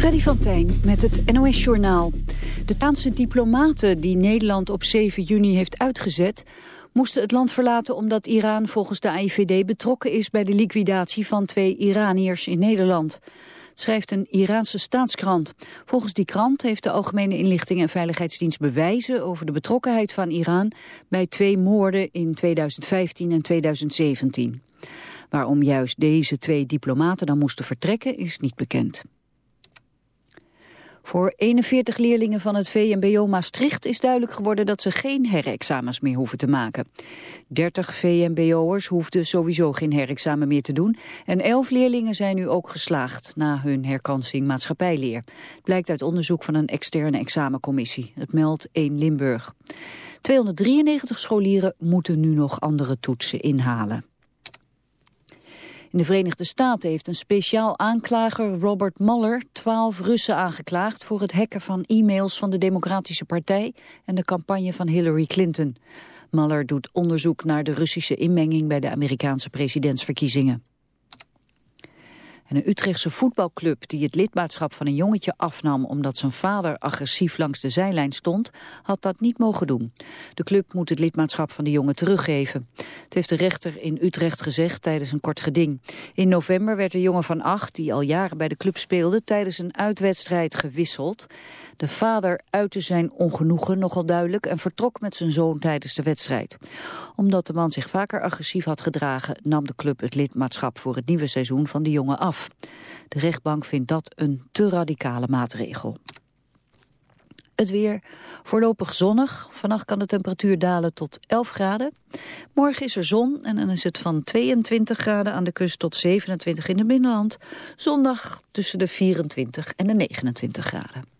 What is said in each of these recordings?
Freddy van Tijn met het NOS-journaal. De Taanse diplomaten die Nederland op 7 juni heeft uitgezet... moesten het land verlaten omdat Iran volgens de AIVD betrokken is... bij de liquidatie van twee Iraniërs in Nederland. schrijft een Iraanse staatskrant. Volgens die krant heeft de Algemene Inlichting en Veiligheidsdienst bewijzen... over de betrokkenheid van Iran bij twee moorden in 2015 en 2017. Waarom juist deze twee diplomaten dan moesten vertrekken is niet bekend. Voor 41 leerlingen van het VMBO Maastricht is duidelijk geworden dat ze geen herexamens meer hoeven te maken. 30 VMBO'ers hoefden sowieso geen herexamen meer te doen en 11 leerlingen zijn nu ook geslaagd na hun herkansing maatschappijleer. Blijkt uit onderzoek van een externe examencommissie. Het meldt 1 Limburg. 293 scholieren moeten nu nog andere toetsen inhalen. In de Verenigde Staten heeft een speciaal aanklager Robert Mueller twaalf Russen aangeklaagd voor het hacken van e-mails van de Democratische Partij en de campagne van Hillary Clinton. Mueller doet onderzoek naar de Russische inmenging bij de Amerikaanse presidentsverkiezingen. En een Utrechtse voetbalclub die het lidmaatschap van een jongetje afnam omdat zijn vader agressief langs de zijlijn stond, had dat niet mogen doen. De club moet het lidmaatschap van de jongen teruggeven. Het heeft de rechter in Utrecht gezegd tijdens een kort geding. In november werd de jongen van acht, die al jaren bij de club speelde, tijdens een uitwedstrijd gewisseld. De vader uitte zijn ongenoegen nogal duidelijk en vertrok met zijn zoon tijdens de wedstrijd. Omdat de man zich vaker agressief had gedragen, nam de club het lidmaatschap voor het nieuwe seizoen van de jongen af. De rechtbank vindt dat een te radicale maatregel. Het weer voorlopig zonnig. Vannacht kan de temperatuur dalen tot 11 graden. Morgen is er zon en dan is het van 22 graden aan de kust tot 27 in het binnenland. Zondag tussen de 24 en de 29 graden.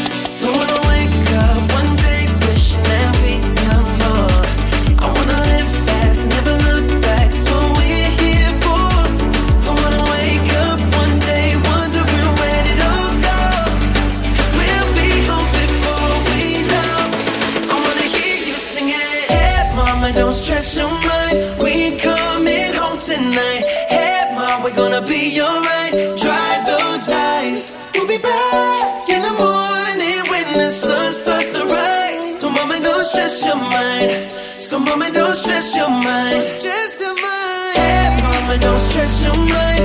stress your mind. So, mama, don't stress your mind. Stress your mind. Yeah, mama, don't stress your mind.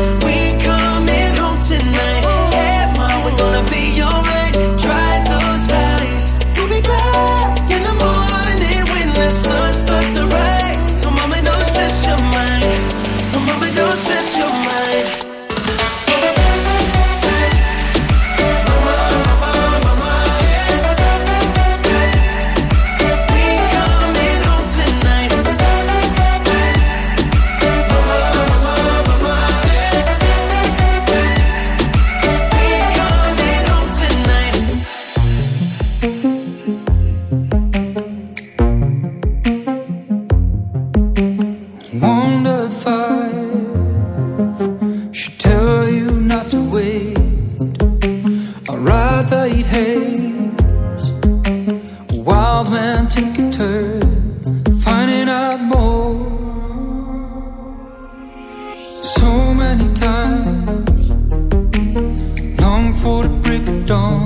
don't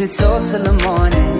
to talk till the morning,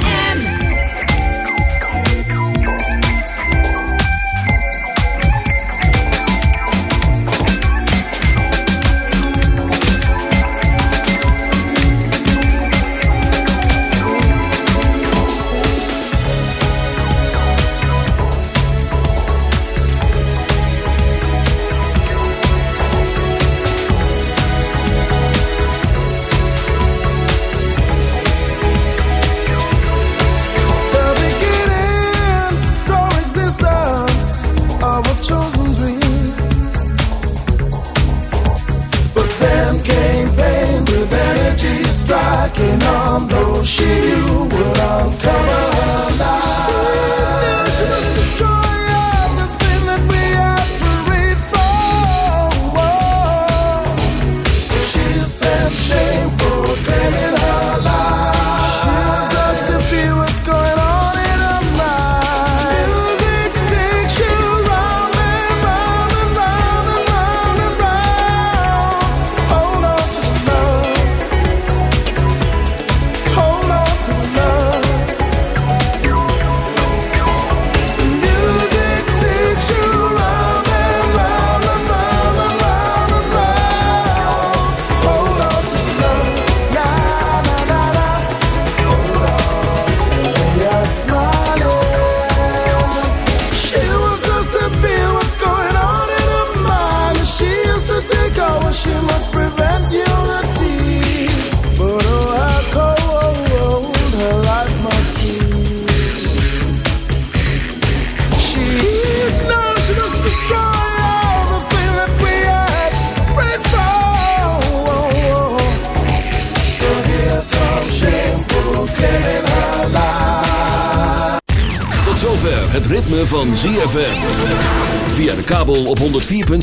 The